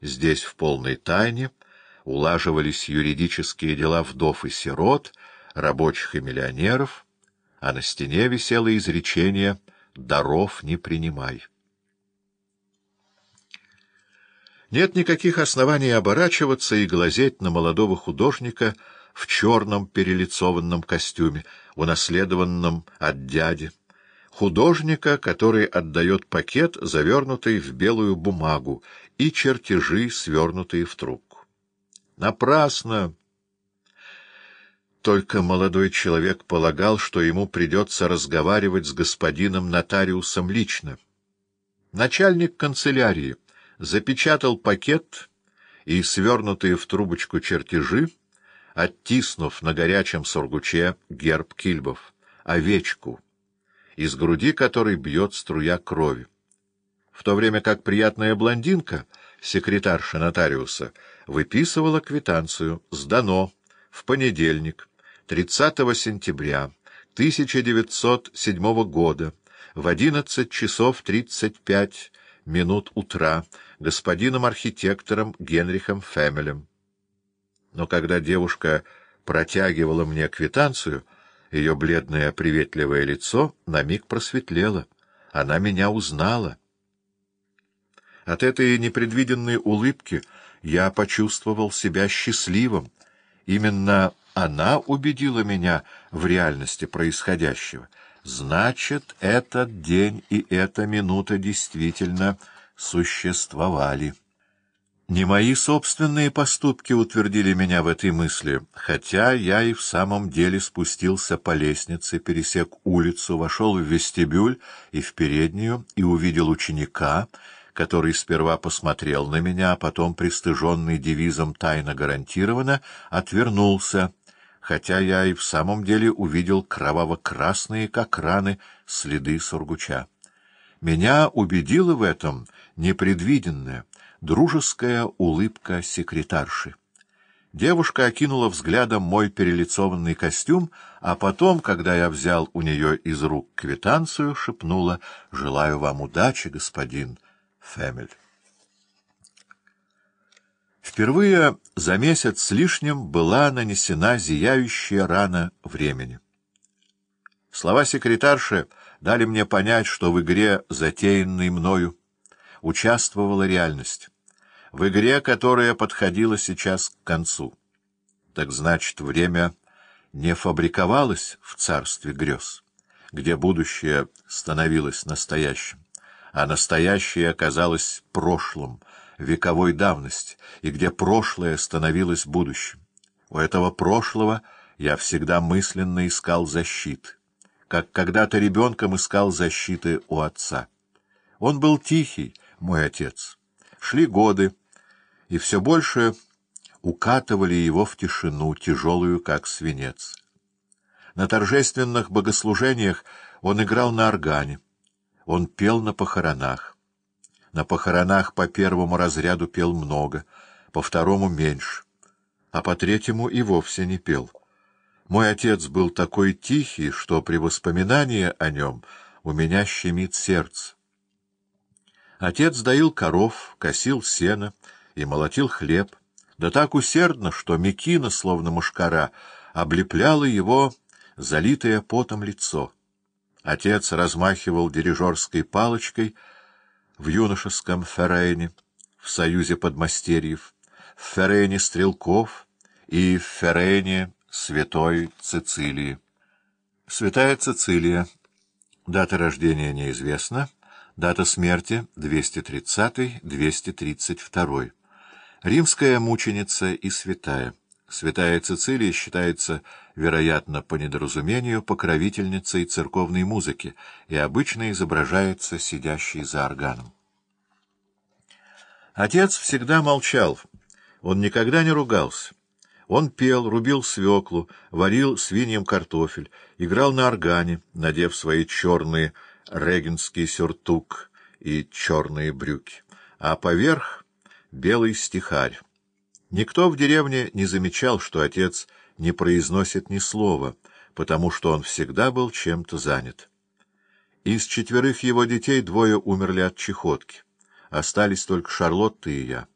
Здесь в полной тайне улаживались юридические дела вдов и сирот, рабочих и миллионеров, а на стене висело изречение «даров не принимай». Нет никаких оснований оборачиваться и глазеть на молодого художника в черном перелицованном костюме, унаследованном от дяди, художника, который отдает пакет, завернутый в белую бумагу, и чертежи, свернутые в трубку. Напрасно! Только молодой человек полагал, что ему придется разговаривать с господином нотариусом лично. Начальник канцелярии запечатал пакет и свернутые в трубочку чертежи, оттиснув на горячем сургуче герб Кильбов, овечку, из груди которой бьет струя крови. В то время как приятная блондинка, секретарша нотариуса, выписывала квитанцию «Сдано» в понедельник, 30 сентября 1907 года, в 11 часов 35 минут утра, господином архитектором Генрихом Фемелем. Но когда девушка протягивала мне квитанцию, ее бледное приветливое лицо на миг просветлело. Она меня узнала. От этой непредвиденной улыбки я почувствовал себя счастливым. Именно она убедила меня в реальности происходящего. Значит, этот день и эта минута действительно существовали. Не мои собственные поступки утвердили меня в этой мысли, хотя я и в самом деле спустился по лестнице, пересек улицу, вошел в вестибюль и в переднюю и увидел ученика, который сперва посмотрел на меня, а потом, пристыженный девизом «тайно гарантировано», отвернулся, хотя я и в самом деле увидел кроваво-красные, как раны, следы сургуча. Меня убедила в этом непредвиденная, дружеская улыбка секретарши. Девушка окинула взглядом мой перелицованный костюм, а потом, когда я взял у нее из рук квитанцию, шепнула «Желаю вам удачи, господин Фемель». Впервые за месяц с лишним была нанесена зияющая рана времени. Слова секретарши дали мне понять, что в игре, затеянной мною, участвовала реальность. В игре, которая подходила сейчас к концу. Так значит, время не фабриковалось в царстве грез, где будущее становилось настоящим, а настоящее оказалось прошлым, вековой давности, и где прошлое становилось будущим. У этого прошлого я всегда мысленно искал защиты, как когда-то ребенком искал защиты у отца. Он был тихий, мой отец. Шли годы, и все больше укатывали его в тишину, тяжелую, как свинец. На торжественных богослужениях он играл на органе, он пел на похоронах. На похоронах по первому разряду пел много, по второму — меньше, а по третьему и вовсе не пел. Мой отец был такой тихий, что при воспоминании о нем у меня щемит сердце. Отец доил коров, косил сено и молотил хлеб, да так усердно, что Микина, словно мушкара, облепляла его залитое потом лицо. Отец размахивал дирижерской палочкой — в юношеском Ферейне, в союзе подмастерьев, в Ферейне Стрелков и в Ферейне Святой Цицилии. Святая Цицилия. Дата рождения неизвестна. Дата смерти 230-232. Римская мученица и святая. Святая Цицилия считается, вероятно, по недоразумению, покровительницей церковной музыки и обычно изображается сидящей за органом. Отец всегда молчал, он никогда не ругался. Он пел, рубил свеклу, варил свиньям картофель, играл на органе, надев свои черные регенский сюртук и черные брюки, а поверх — белый стихарь. Никто в деревне не замечал, что отец не произносит ни слова, потому что он всегда был чем-то занят. Из четверых его детей двое умерли от чехотки. Остались только Шарлотта и я.